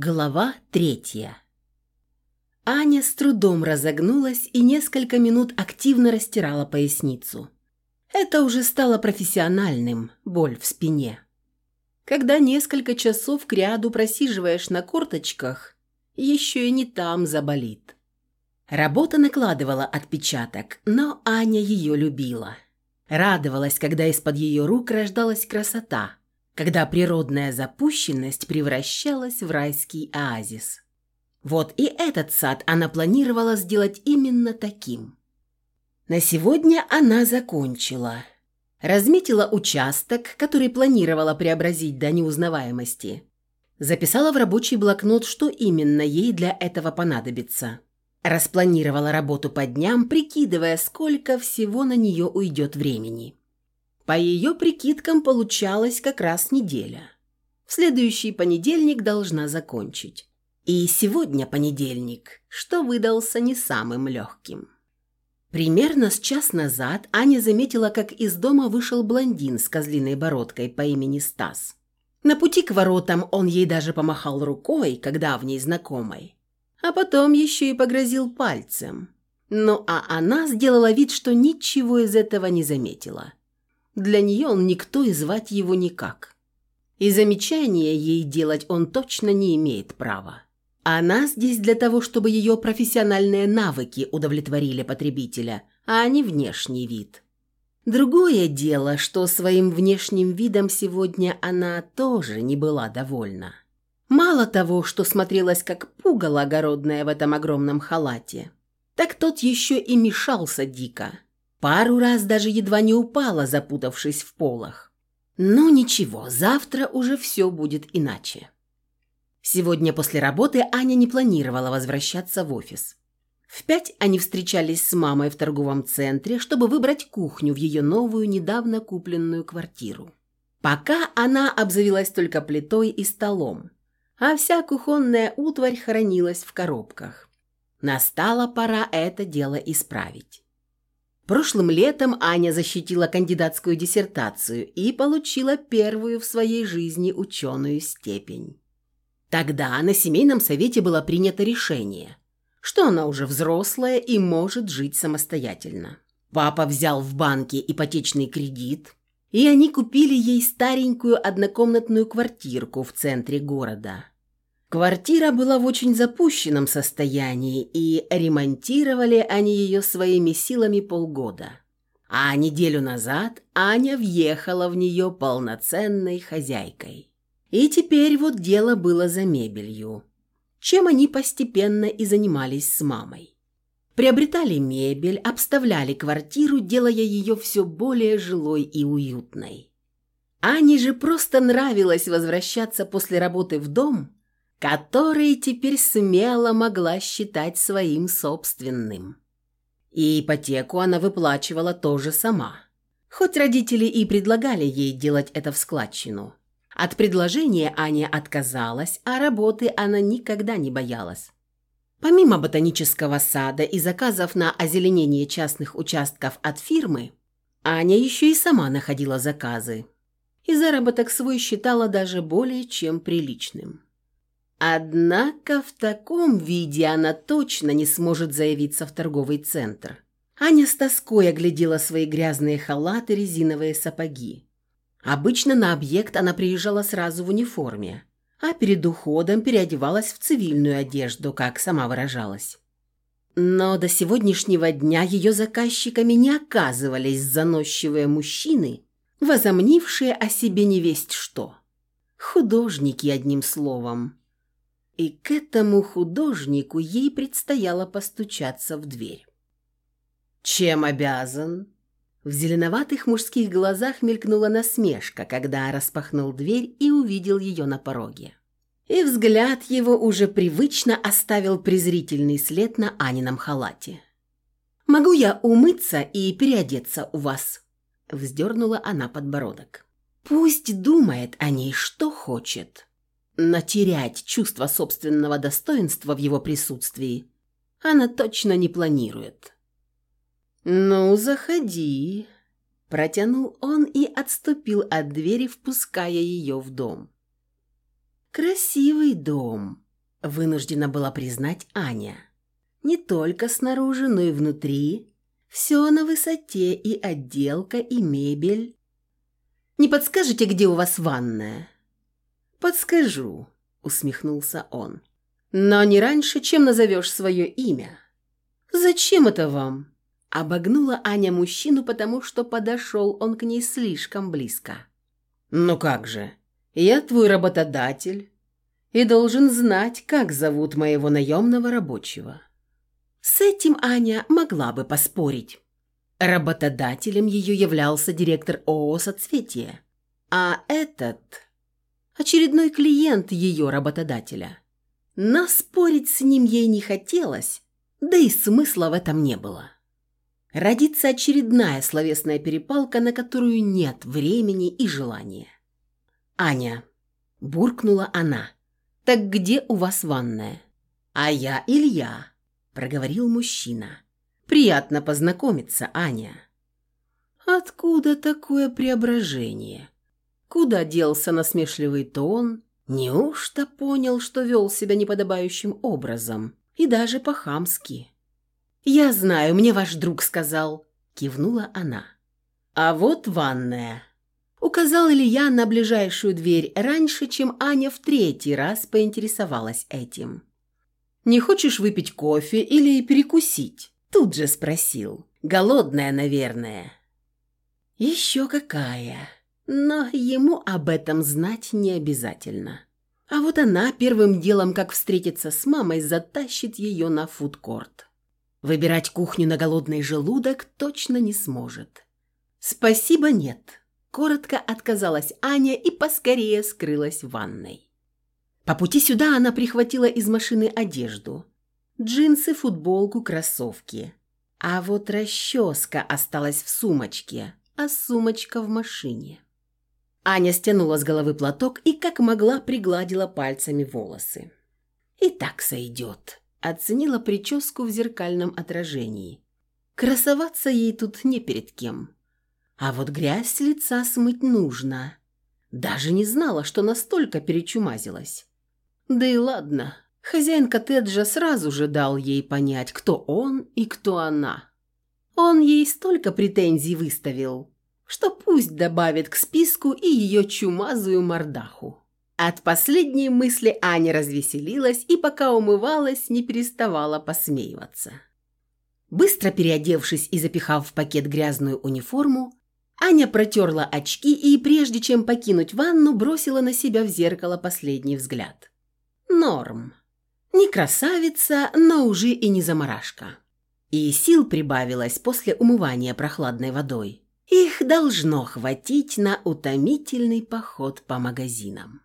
Глава третья. Аня с трудом разогнулась и несколько минут активно растирала поясницу. Это уже стало профессиональным, боль в спине. Когда несколько часов кряду просиживаешь на корточках, еще и не там заболит. Работа накладывала отпечаток, но Аня ее любила. Радовалась, когда из-под ее рук рождалась красота – когда природная запущенность превращалась в райский оазис. Вот и этот сад она планировала сделать именно таким. На сегодня она закончила. Разметила участок, который планировала преобразить до неузнаваемости. Записала в рабочий блокнот, что именно ей для этого понадобится. Распланировала работу по дням, прикидывая, сколько всего на нее уйдет времени. По ее прикидкам получалось как раз неделя. В следующий понедельник должна закончить. И сегодня понедельник, что выдался не самым легким. Примерно с час назад Аня заметила, как из дома вышел блондин с козлиной бородкой по имени Стас. На пути к воротам он ей даже помахал рукой, когда в ней знакомой. А потом еще и погрозил пальцем. Ну а она сделала вид, что ничего из этого не заметила. Для нее он никто и звать его никак. И замечания ей делать он точно не имеет права. Она здесь для того, чтобы ее профессиональные навыки удовлетворили потребителя, а не внешний вид. Другое дело, что своим внешним видом сегодня она тоже не была довольна. Мало того, что смотрелась как пугало огородное в этом огромном халате, так тот еще и мешался дико. Пару раз даже едва не упала, запутавшись в полах. Но ничего, завтра уже все будет иначе. Сегодня после работы Аня не планировала возвращаться в офис. В пять они встречались с мамой в торговом центре, чтобы выбрать кухню в ее новую, недавно купленную квартиру. Пока она обзавелась только плитой и столом, а вся кухонная утварь хранилась в коробках. Настала пора это дело исправить. Прошлым летом Аня защитила кандидатскую диссертацию и получила первую в своей жизни ученую степень. Тогда на семейном совете было принято решение, что она уже взрослая и может жить самостоятельно. Папа взял в банке ипотечный кредит, и они купили ей старенькую однокомнатную квартирку в центре города – Квартира была в очень запущенном состоянии, и ремонтировали они ее своими силами полгода. А неделю назад Аня въехала в нее полноценной хозяйкой. И теперь вот дело было за мебелью, чем они постепенно и занимались с мамой. Приобретали мебель, обставляли квартиру, делая ее все более жилой и уютной. Ане же просто нравилось возвращаться после работы в дом – который теперь смело могла считать своим собственным. И ипотеку она выплачивала тоже сама. Хоть родители и предлагали ей делать это в складчину. От предложения Аня отказалась, а работы она никогда не боялась. Помимо ботанического сада и заказов на озеленение частных участков от фирмы, Аня еще и сама находила заказы. И заработок свой считала даже более чем приличным. Однако в таком виде она точно не сможет заявиться в торговый центр. Аня с тоской оглядела свои грязные халаты, резиновые сапоги. Обычно на объект она приезжала сразу в униформе, а перед уходом переодевалась в цивильную одежду, как сама выражалась. Но до сегодняшнего дня ее заказчиками не оказывались заносчивые мужчины, возомнившие о себе невесть что. Художники, одним словом. И к этому художнику ей предстояло постучаться в дверь. «Чем обязан?» В зеленоватых мужских глазах мелькнула насмешка, когда распахнул дверь и увидел ее на пороге. И взгляд его уже привычно оставил презрительный след на Анином халате. «Могу я умыться и переодеться у вас?» Вздернула она подбородок. «Пусть думает о ней, что хочет» но терять чувство собственного достоинства в его присутствии она точно не планирует. «Ну, заходи», – протянул он и отступил от двери, впуская ее в дом. «Красивый дом», вынуждена была признать Аня. Не только снаружи, но и внутри. Все на высоте, и отделка, и мебель. «Не подскажете, где у вас ванная?» «Подскажу», — усмехнулся он. «Но не раньше, чем назовешь свое имя». «Зачем это вам?» Обогнула Аня мужчину, потому что подошел он к ней слишком близко. «Ну как же, я твой работодатель и должен знать, как зовут моего наемного рабочего». С этим Аня могла бы поспорить. Работодателем ее являлся директор ООО «Соцветие», а этот – очередной клиент ее работодателя. Но спорить с ним ей не хотелось, да и смысла в этом не было. Родится очередная словесная перепалка, на которую нет времени и желания. «Аня», – буркнула она, – «так где у вас ванная?» «А я Илья», – проговорил мужчина. «Приятно познакомиться, Аня». Откуда такое преображение? Куда делся насмешливый тон? Неужто понял, что вел себя неподобающим образом? И даже по-хамски. «Я знаю, мне ваш друг сказал», – кивнула она. «А вот ванная», – указал Илья на ближайшую дверь раньше, чем Аня в третий раз поинтересовалась этим. «Не хочешь выпить кофе или перекусить?» – тут же спросил. «Голодная, наверное». «Еще какая!» Но ему об этом знать не обязательно. А вот она первым делом, как встретиться с мамой, затащит ее на фудкорт. Выбирать кухню на голодный желудок точно не сможет. «Спасибо, нет», – коротко отказалась Аня и поскорее скрылась в ванной. По пути сюда она прихватила из машины одежду. Джинсы, футболку, кроссовки. А вот расческа осталась в сумочке, а сумочка в машине. Аня стянула с головы платок и как могла пригладила пальцами волосы. «И так сойдет», Оценила прическу в зеркальном отражении. Красоваться ей тут не перед кем. А вот грязь с лица смыть нужно. Даже не знала, что настолько перечумазилась. Да и ладно, хозяин коттеджа сразу же дал ей понять, кто он и кто она. Он ей столько претензий выставил, что пусть добавит к списку и ее чумазую мордаху. От последней мысли Аня развеселилась и, пока умывалась, не переставала посмеиваться. Быстро переодевшись и запихав в пакет грязную униформу, Аня протерла очки и, прежде чем покинуть ванну, бросила на себя в зеркало последний взгляд. Норм. Не красавица, но уже и не заморашка. И сил прибавилось после умывания прохладной водой. Их должно хватить на утомительный поход по магазинам.